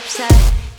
upset.